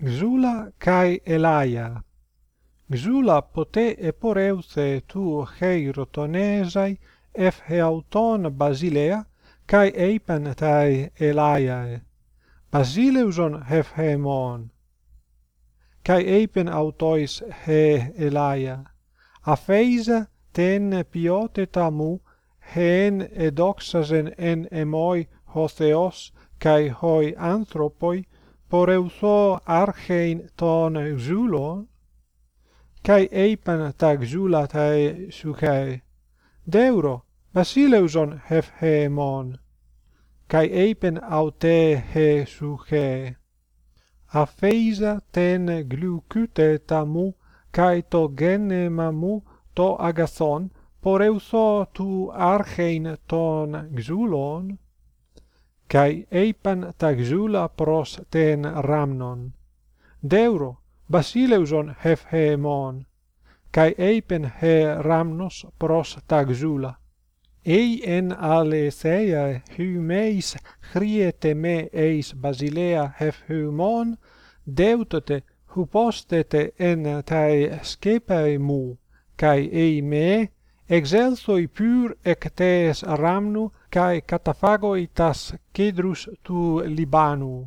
Xula kai Elaia. Xula pote eporeuthe tu hei rotonesai ef heauton Basilea kai eipen tai Elaiae. Basileuson hef hemon. Kai eipen autois he Elaia. Apheisa ten piote tamu hen edoxasen en emoi ho theos kai hoi anthropoi poreuso archein ton exulo, cae eipan tag xula tae sucae, deuro, basileuson hef hemon, cae eipen aute he sucae. Apheisa ten glucute tamu, cae to gene mamu to agathon, poreuso tu archein ton xulon, kai eipan tagzula pros ten ramnon. Deuro basileuson hef hemon kai eipen he ramnos pros tagzula. Ei en aletheia hymeis chriete me eis basilea hef hymon deutote hupostete en tai scepae mu. Kai ei me exelsoi pur ec tees ramnu, kai catafagoi tas cedrus tu Libanu.